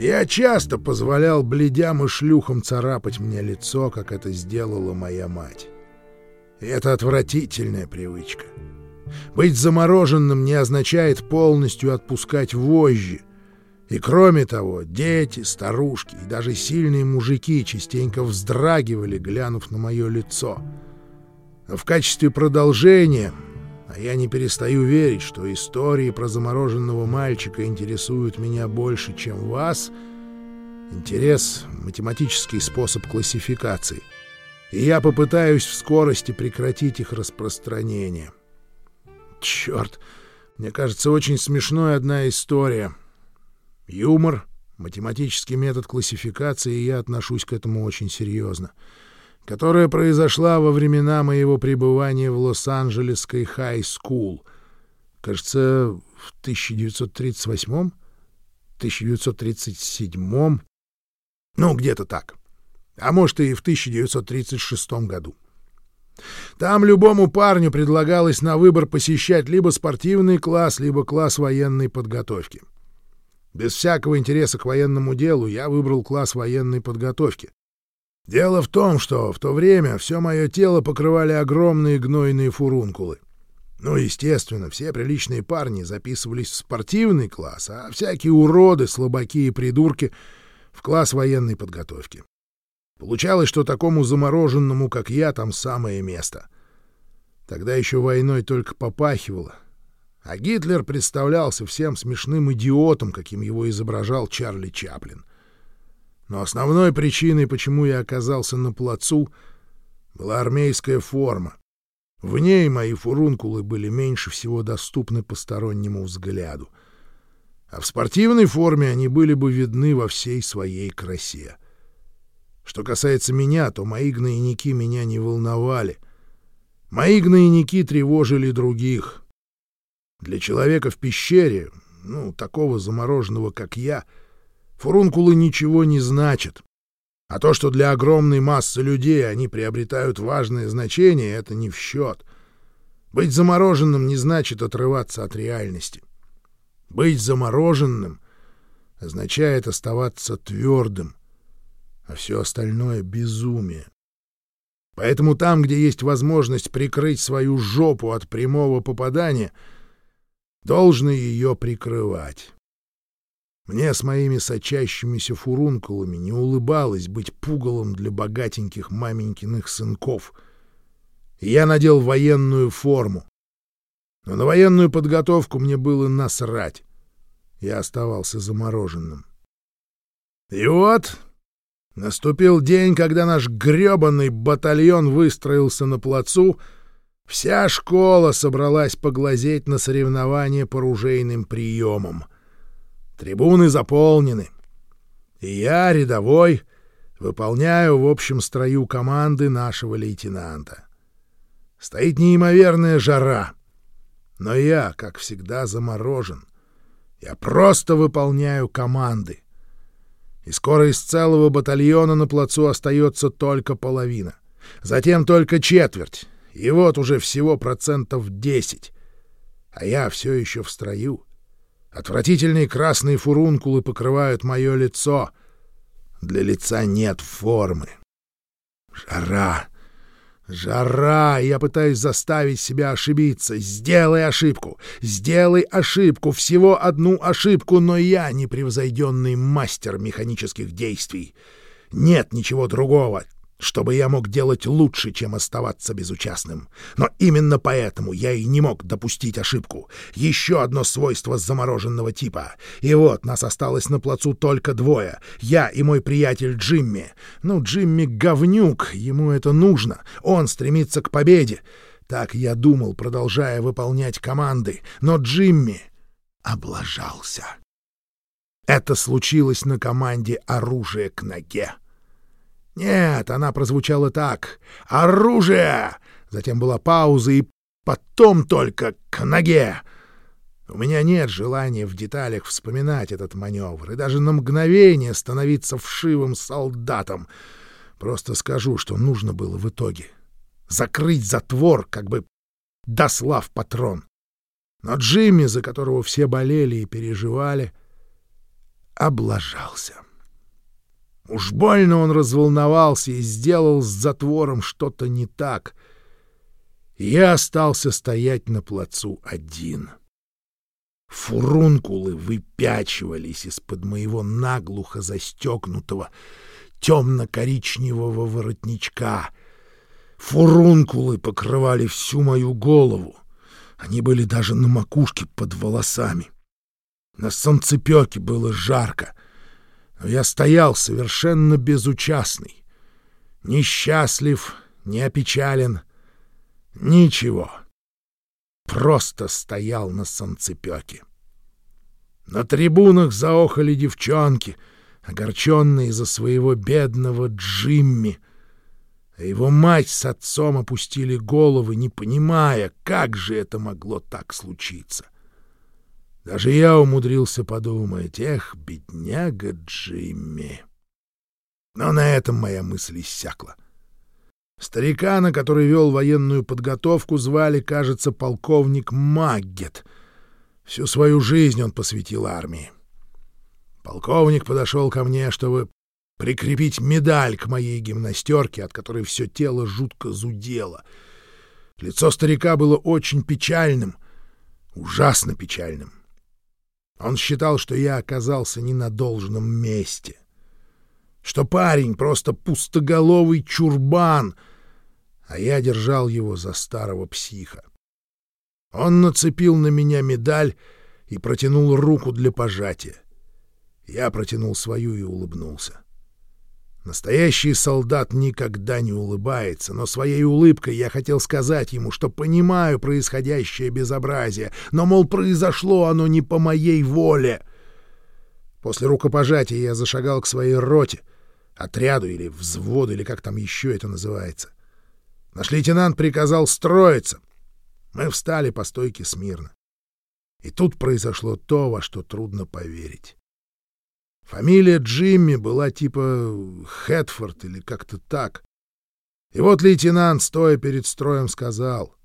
Я часто позволял бледям и шлюхам царапать мне лицо, как это сделала моя мать. И это отвратительная привычка. Быть замороженным не означает полностью отпускать вожжи. И кроме того, дети, старушки и даже сильные мужики частенько вздрагивали, глянув на мое лицо. В качестве продолжения, а я не перестаю верить, что истории про замороженного мальчика интересуют меня больше, чем вас, интерес — математический способ классификации — и я попытаюсь в скорости прекратить их распространение. Черт, мне кажется, очень смешной одна история. Юмор, математический метод классификации, и я отношусь к этому очень серьезно, которая произошла во времена моего пребывания в Лос-Анджелесской хай-скул. Кажется, в 1938 1937 ну, где-то так а может и в 1936 году. Там любому парню предлагалось на выбор посещать либо спортивный класс, либо класс военной подготовки. Без всякого интереса к военному делу я выбрал класс военной подготовки. Дело в том, что в то время все мое тело покрывали огромные гнойные фурункулы. Ну, естественно, все приличные парни записывались в спортивный класс, а всякие уроды, слабаки и придурки — в класс военной подготовки. Получалось, что такому замороженному, как я, там самое место. Тогда еще войной только попахивало. А Гитлер представлялся всем смешным идиотом, каким его изображал Чарли Чаплин. Но основной причиной, почему я оказался на плацу, была армейская форма. В ней мои фурункулы были меньше всего доступны постороннему взгляду. А в спортивной форме они были бы видны во всей своей красе. Что касается меня, то мои гнойники меня не волновали. Мои гнойники тревожили других. Для человека в пещере, ну, такого замороженного, как я, фурункулы ничего не значат. А то, что для огромной массы людей они приобретают важное значение, это не в счет. Быть замороженным не значит отрываться от реальности. Быть замороженным означает оставаться твердым, а все остальное — безумие. Поэтому там, где есть возможность прикрыть свою жопу от прямого попадания, должны ее прикрывать. Мне с моими сочащимися фурункулами не улыбалось быть пугалом для богатеньких маменькиных сынков. Я надел военную форму. Но на военную подготовку мне было насрать. Я оставался замороженным. И вот Наступил день, когда наш грёбаный батальон выстроился на плацу, вся школа собралась поглазеть на соревнования по ружейным приемам. Трибуны заполнены. И я, рядовой, выполняю в общем строю команды нашего лейтенанта. Стоит неимоверная жара. Но я, как всегда, заморожен. Я просто выполняю команды и скоро из целого батальона на плацу остается только половина. Затем только четверть, и вот уже всего процентов десять. А я все еще в строю. Отвратительные красные фурункулы покрывают мое лицо. Для лица нет формы. Жара. Жара! Я пытаюсь заставить себя ошибиться. Сделай ошибку! Сделай ошибку! Всего одну ошибку, но я непревзойденный мастер механических действий. Нет ничего другого, чтобы я мог делать лучше, чем оставаться безучастным. Но именно поэтому я и не мог допустить ошибку. Еще одно свойство замороженного типа. И вот нас осталось на плацу только двое. Я и мой приятель Джимми. Ну, Джимми говнюк, ему это нужно. Он стремится к победе. Так я думал, продолжая выполнять команды. Но Джимми облажался. Это случилось на команде «Оружие к ноге». Нет, она прозвучала так. «Оружие!» Затем была пауза, и потом только «к ноге!» У меня нет желания в деталях вспоминать этот маневр и даже на мгновение становиться вшивым солдатом. Просто скажу, что нужно было в итоге. Закрыть затвор, как бы дослав патрон. Но Джимми, за которого все болели и переживали, облажался. Уж больно он разволновался и сделал с затвором что-то не так. Я остался стоять на плацу один. Фурункулы выпячивались из-под моего наглухо застегнутого темно-коричневого воротничка. Фурункулы покрывали всю мою голову. Они были даже на макушке под волосами. На солнцепёке было жарко, но я стоял совершенно безучастный. Несчастлив, не опечален, ничего. Просто стоял на солнцепёке. На трибунах заохали девчонки, огорченные из-за своего бедного Джимми — а его мать с отцом опустили головы, не понимая, как же это могло так случиться. Даже я умудрился подумать, эх, бедняга Джимми. Но на этом моя мысль иссякла. Старикана, который вел военную подготовку, звали, кажется, полковник Маггет. Всю свою жизнь он посвятил армии. Полковник подошел ко мне, чтобы прикрепить медаль к моей гимнастерке, от которой все тело жутко зудело. Лицо старика было очень печальным, ужасно печальным. Он считал, что я оказался не на должном месте, что парень просто пустоголовый чурбан, а я держал его за старого психа. Он нацепил на меня медаль и протянул руку для пожатия. Я протянул свою и улыбнулся. Настоящий солдат никогда не улыбается, но своей улыбкой я хотел сказать ему, что понимаю происходящее безобразие, но, мол, произошло оно не по моей воле. После рукопожатия я зашагал к своей роте, отряду или взводу, или как там еще это называется. Наш лейтенант приказал строиться. Мы встали по стойке смирно. И тут произошло то, во что трудно поверить. Фамилия Джимми была типа Хэтфорд или как-то так. И вот лейтенант, стоя перед строем, сказал,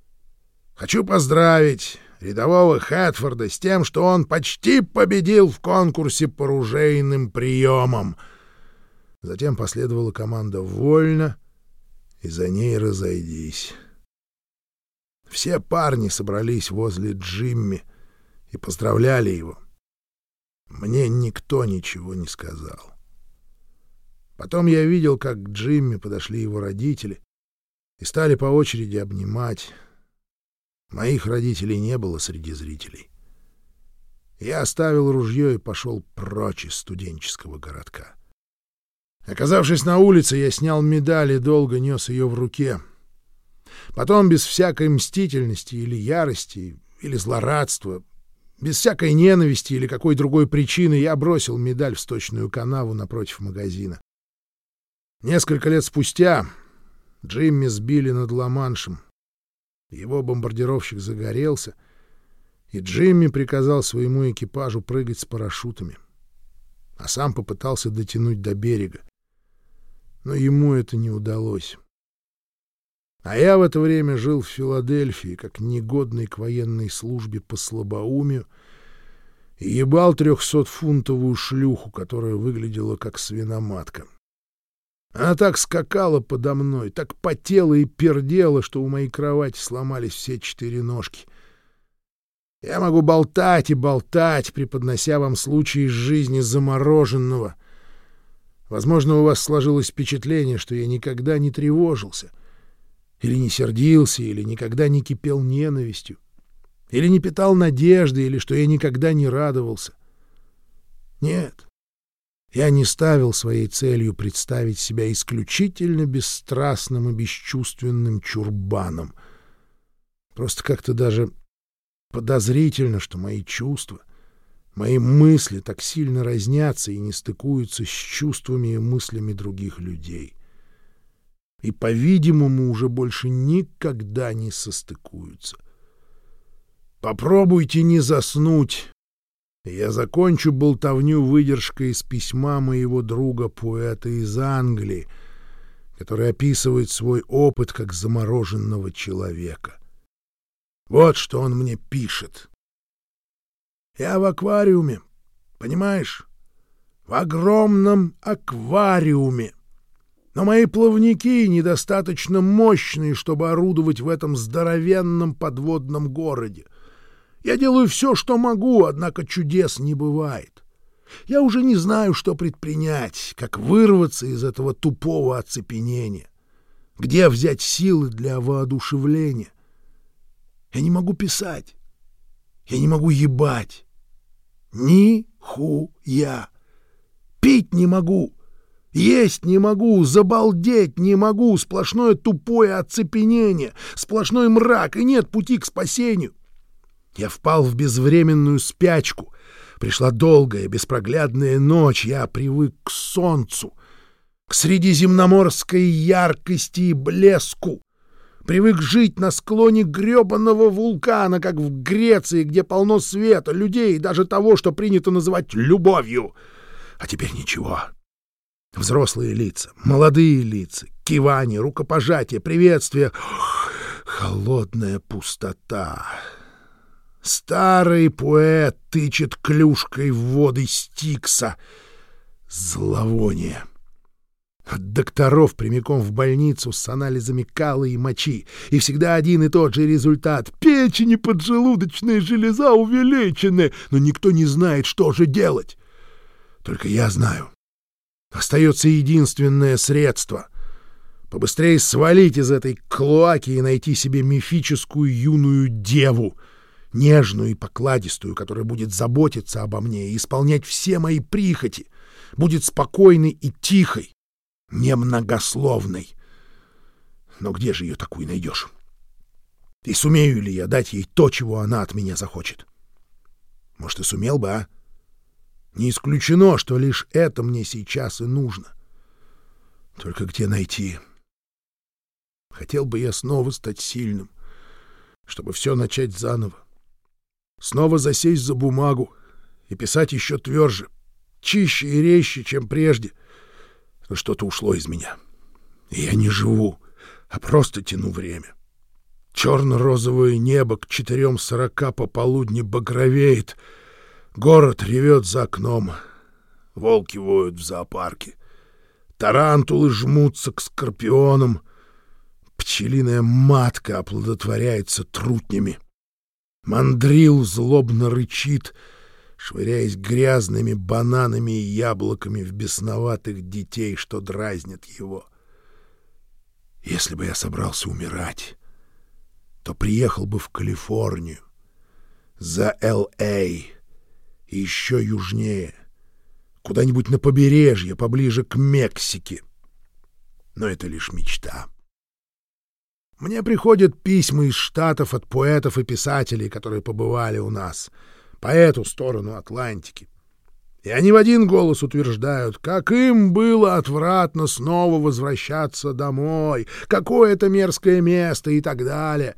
«Хочу поздравить рядового Хэтфорда с тем, что он почти победил в конкурсе по ружейным приемам». Затем последовала команда «Вольно», и за ней «Разойдись». Все парни собрались возле Джимми и поздравляли его. Мне никто ничего не сказал. Потом я видел, как к Джимми подошли его родители и стали по очереди обнимать. Моих родителей не было среди зрителей. Я оставил ружье и пошел прочь из студенческого городка. Оказавшись на улице, я снял медаль и долго нес ее в руке. Потом, без всякой мстительности или ярости, или злорадства, без всякой ненависти или какой другой причины я бросил медаль в сточную канаву напротив магазина. Несколько лет спустя Джимми сбили над Ла-Маншем. Его бомбардировщик загорелся, и Джимми приказал своему экипажу прыгать с парашютами, а сам попытался дотянуть до берега. Но ему это не удалось. А я в это время жил в Филадельфии, как негодный к военной службе по слабоумию, и ебал трехсотфунтовую шлюху, которая выглядела как свиноматка. Она так скакала подо мной, так потела и пердела, что у моей кровати сломались все четыре ножки. Я могу болтать и болтать, преподнося вам случаи из жизни замороженного. Возможно, у вас сложилось впечатление, что я никогда не тревожился — или не сердился, или никогда не кипел ненавистью, или не питал надежды, или что я никогда не радовался. Нет, я не ставил своей целью представить себя исключительно бесстрастным и бесчувственным чурбаном. Просто как-то даже подозрительно, что мои чувства, мои мысли так сильно разнятся и не стыкуются с чувствами и мыслями других людей и, по-видимому, уже больше никогда не состыкуются. Попробуйте не заснуть. Я закончу болтовню выдержкой из письма моего друга-поэта из Англии, который описывает свой опыт как замороженного человека. Вот что он мне пишет. Я в аквариуме, понимаешь? в огромном аквариуме. Но мои плавники недостаточно мощные, чтобы орудовать в этом здоровенном подводном городе. Я делаю все, что могу, однако чудес не бывает. Я уже не знаю, что предпринять, как вырваться из этого тупого оцепенения. Где взять силы для воодушевления? Я не могу писать. Я не могу ебать. Ни хуя. Пить не могу. Есть не могу, забалдеть не могу, сплошное тупое оцепенение, сплошной мрак, и нет пути к спасению. Я впал в безвременную спячку. Пришла долгая, беспроглядная ночь, я привык к солнцу, к средиземноморской яркости и блеску. Привык жить на склоне грёбаного вулкана, как в Греции, где полно света, людей и даже того, что принято называть любовью. А теперь ничего. Взрослые лица, молодые лица, кивание, рукопожатие, приветствие. Холодная пустота. Старый поэт тычет клюшкой в воды Стикса. Зловоние. От докторов прямиком в больницу с анализами кала и мочи. И всегда один и тот же результат. Печень и поджелудочная железа увеличены, но никто не знает, что же делать. Только я знаю. Остается единственное средство — побыстрее свалить из этой клоаки и найти себе мифическую юную деву, нежную и покладистую, которая будет заботиться обо мне и исполнять все мои прихоти, будет спокойной и тихой, немногословной. Но где же ее такую найдешь? И сумею ли я дать ей то, чего она от меня захочет? Может, и сумел бы, а? Не исключено, что лишь это мне сейчас и нужно. Только где найти? Хотел бы я снова стать сильным, чтобы все начать заново. Снова засесть за бумагу и писать еще тверже, чище и резче, чем прежде. Но что-то ушло из меня. И я не живу, а просто тяну время. Черно-розовое небо к четырем сорока пополудни багровеет — Город ревет за окном. Волки воют в зоопарке. Тарантулы жмутся к скорпионам. Пчелиная матка оплодотворяется трутнями. Мандрил злобно рычит, швыряясь грязными бананами и яблоками в бесноватых детей, что дразнят его. Если бы я собрался умирать, то приехал бы в Калифорнию, за Л.А., и еще южнее, куда-нибудь на побережье, поближе к Мексике. Но это лишь мечта. Мне приходят письма из Штатов от поэтов и писателей, которые побывали у нас, по эту сторону Атлантики. И они в один голос утверждают, как им было отвратно снова возвращаться домой, какое это мерзкое место и так далее.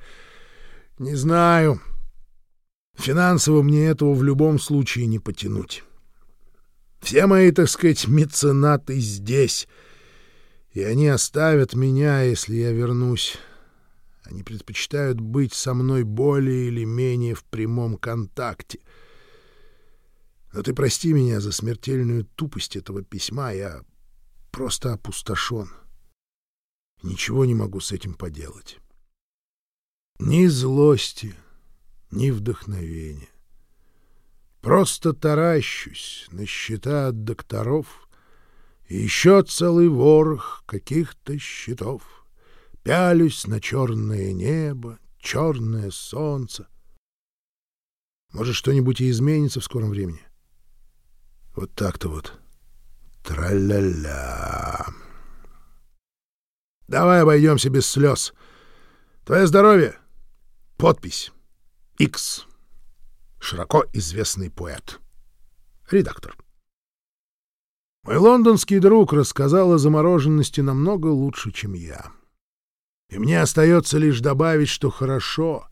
Не знаю, Финансово мне этого в любом случае не потянуть. Все мои, так сказать, меценаты здесь, и они оставят меня, если я вернусь. Они предпочитают быть со мной более или менее в прямом контакте. Но ты прости меня за смертельную тупость этого письма, я просто опустошен. Ничего не могу с этим поделать. Ни злости, ни вдохновения. Просто таращусь на счета от докторов и еще целый ворох каких-то счетов. Пялюсь на черное небо, черное солнце. Может, что-нибудь и изменится в скором времени? Вот так-то вот. Тра-ля-ля. Давай обойдемся без слез. Твое здоровье. Подпись. X. Широко известный поэт. Редактор. Мой лондонский друг рассказал о замороженности намного лучше, чем я. И мне остается лишь добавить, что хорошо,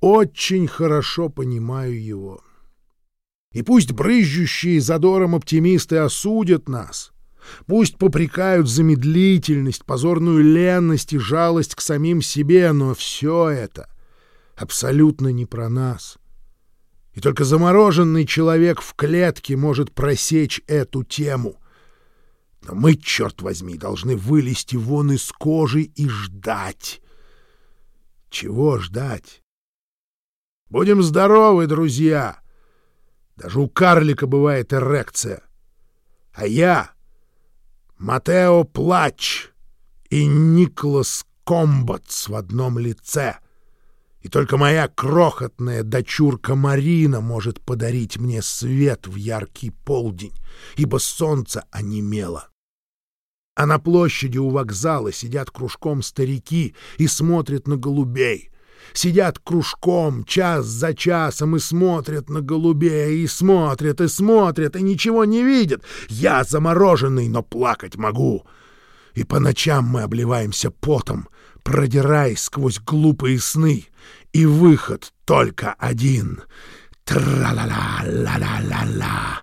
очень хорошо понимаю его. И пусть брызжущие задором оптимисты осудят нас, пусть попрекают за медлительность, позорную ленность и жалость к самим себе, но все это — абсолютно не про нас. И только замороженный человек в клетке может просечь эту тему. Но мы, черт возьми, должны вылезти вон из кожи и ждать. Чего ждать? Будем здоровы, друзья! Даже у карлика бывает эрекция. А я — Матео Плач и Николас Комбатс в одном лице. И только моя крохотная дочурка Марина может подарить мне свет в яркий полдень, ибо солнце онемело. А на площади у вокзала сидят кружком старики и смотрят на голубей. Сидят кружком час за часом и смотрят на голубей, и смотрят, и смотрят, и ничего не видят. Я замороженный, но плакать могу. И по ночам мы обливаемся потом, продираясь сквозь глупые сны. И выход только один. Тра-ла-ла-ла-ла-ла-ла.